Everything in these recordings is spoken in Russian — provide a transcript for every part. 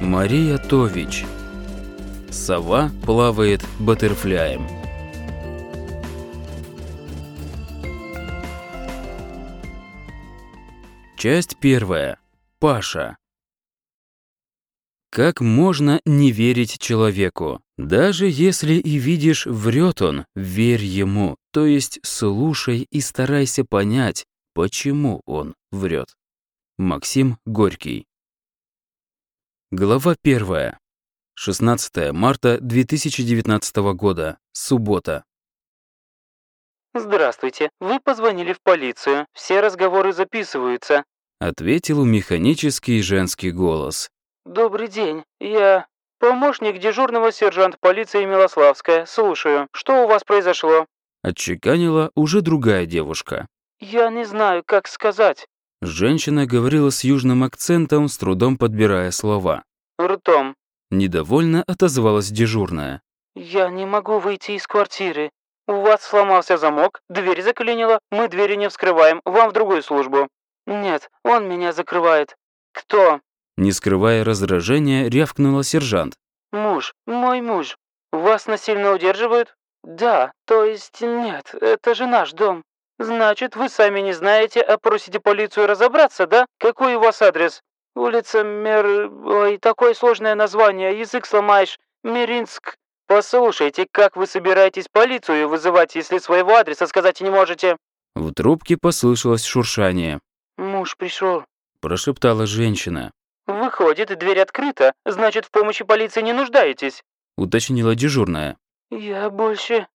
Мария Тович. Сова плавает баттерфляем. Часть первая. Паша. Как можно не верить человеку? Даже если и видишь, врет он, верь ему, то есть слушай и старайся понять, почему он врет. Максим Горький. Глава первая. 16 марта 2019 года. Суббота. «Здравствуйте. Вы позвонили в полицию. Все разговоры записываются», ответил механический женский голос. «Добрый день. Я помощник дежурного сержанта полиции Милославская. Слушаю. Что у вас произошло?» Отчеканила уже другая девушка. «Я не знаю, как сказать». Женщина говорила с южным акцентом, с трудом подбирая слова. «Ртом. Недовольно отозвалась дежурная. Я не могу выйти из квартиры. У вас сломался замок, дверь заклинила, мы двери не вскрываем, вам в другую службу. Нет, он меня закрывает. Кто? Не скрывая раздражения, рявкнула сержант. Муж, мой муж. Вас насильно удерживают? Да, то есть нет, это же наш дом. Значит, вы сами не знаете, а просите полицию разобраться, да? Какой у вас адрес? Улица Мер... Ой, такое сложное название, язык сломаешь. Миринск. Послушайте, как вы собираетесь полицию вызывать, если своего адреса сказать не можете? В трубке послышалось шуршание. Муж пришел, прошептала женщина. Выходит, дверь открыта, значит, в помощи полиции не нуждаетесь, уточнила дежурная. Я больше...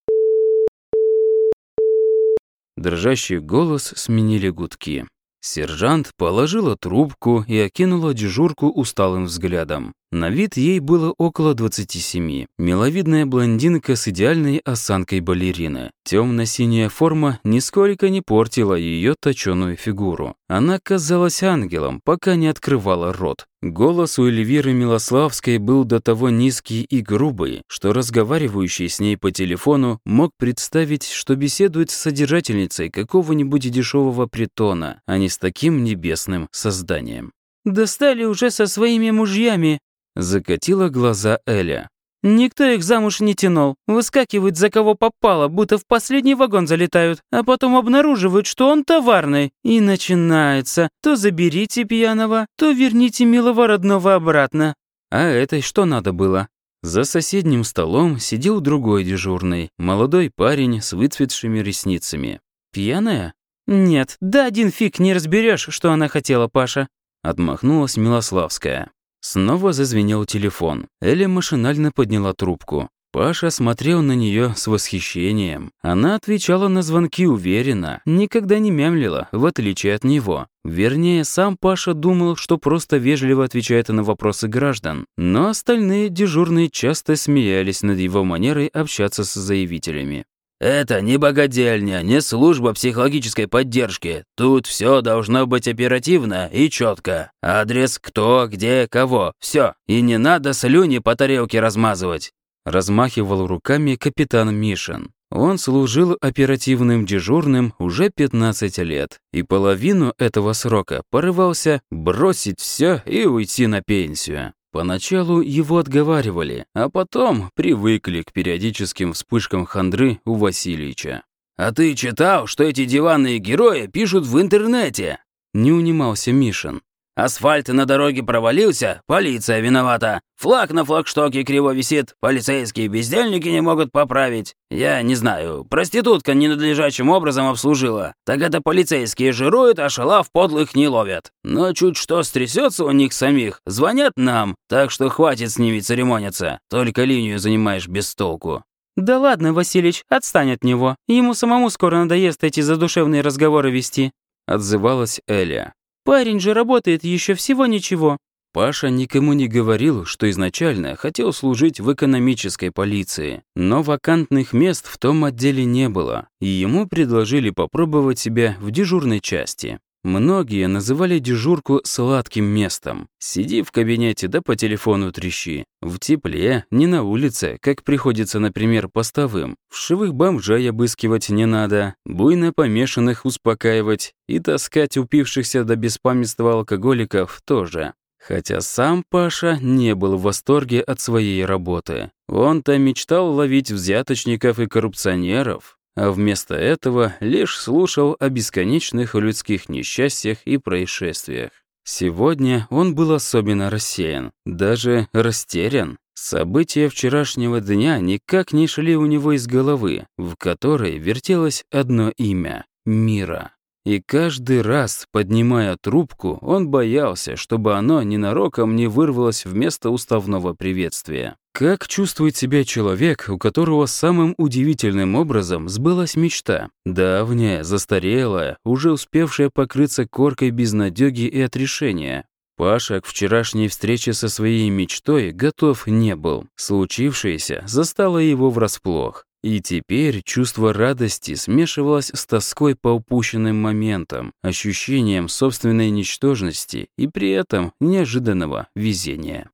Дрожащий голос сменили гудки. Сержант положила трубку и окинула дежурку усталым взглядом. На вид ей было около 27. Миловидная блондинка с идеальной осанкой балерины. Темно-синяя форма нисколько не портила ее точеную фигуру. Она казалась ангелом, пока не открывала рот. Голос у Эльвиры Милославской был до того низкий и грубый, что разговаривающий с ней по телефону мог представить, что беседует с содержательницей какого-нибудь дешевого притона, а не с таким небесным созданием. «Достали уже со своими мужьями», Закатила глаза Эля. Никто их замуж не тянул. Выскакивают за кого попало, будто в последний вагон залетают, а потом обнаруживают, что он товарный. И начинается. То заберите пьяного, то верните милого родного обратно. А этой что надо было? За соседним столом сидел другой дежурный, молодой парень с выцветшими ресницами. Пьяная? Нет, да один фиг не разберешь, что она хотела, Паша. Отмахнулась Милославская. Снова зазвенел телефон. Эля машинально подняла трубку. Паша смотрел на нее с восхищением. Она отвечала на звонки уверенно, никогда не мямлила, в отличие от него. Вернее, сам Паша думал, что просто вежливо отвечает на вопросы граждан. Но остальные дежурные часто смеялись над его манерой общаться с заявителями. Это не богадельня, не служба психологической поддержки. Тут все должно быть оперативно и четко. Адрес, кто, где, кого. Все. И не надо слюни по тарелке размазывать. Размахивал руками капитан Мишин. Он служил оперативным дежурным уже 15 лет, и половину этого срока порывался бросить все и уйти на пенсию. Поначалу его отговаривали, а потом привыкли к периодическим вспышкам хандры у Васильевича. «А ты читал, что эти диванные герои пишут в интернете?» Не унимался Мишин. Асфальт на дороге провалился, полиция виновата. Флаг на флагштоке криво висит, полицейские бездельники не могут поправить. Я не знаю, проститутка ненадлежащим образом обслужила. Так это полицейские жируют, а шалав подлых не ловят. Но чуть что стрясется у них самих, звонят нам, так что хватит с ними церемониться. Только линию занимаешь без толку. «Да ладно, Василич, отстань от него. Ему самому скоро надоест эти задушевные разговоры вести», — отзывалась Эля. Парень же работает еще всего ничего». Паша никому не говорил, что изначально хотел служить в экономической полиции, но вакантных мест в том отделе не было, и ему предложили попробовать себя в дежурной части. Многие называли дежурку сладким местом. Сиди в кабинете да по телефону трещи. В тепле, не на улице, как приходится, например, постовым. В шивых бомжей обыскивать не надо, буйно помешанных успокаивать и таскать упившихся до беспамятства алкоголиков тоже. Хотя сам Паша не был в восторге от своей работы. Он-то мечтал ловить взяточников и коррупционеров, а вместо этого лишь слушал о бесконечных людских несчастьях и происшествиях. Сегодня он был особенно рассеян, даже растерян. События вчерашнего дня никак не шли у него из головы, в которой вертелось одно имя — Мира. И каждый раз, поднимая трубку, он боялся, чтобы оно ненароком не вырвалось вместо уставного приветствия. Как чувствует себя человек, у которого самым удивительным образом сбылась мечта? Давняя, застарелая, уже успевшая покрыться коркой безнадёги и отрешения. Паша к вчерашней встрече со своей мечтой готов не был. Случившееся застало его врасплох. И теперь чувство радости смешивалось с тоской по упущенным моментам, ощущением собственной ничтожности и при этом неожиданного везения.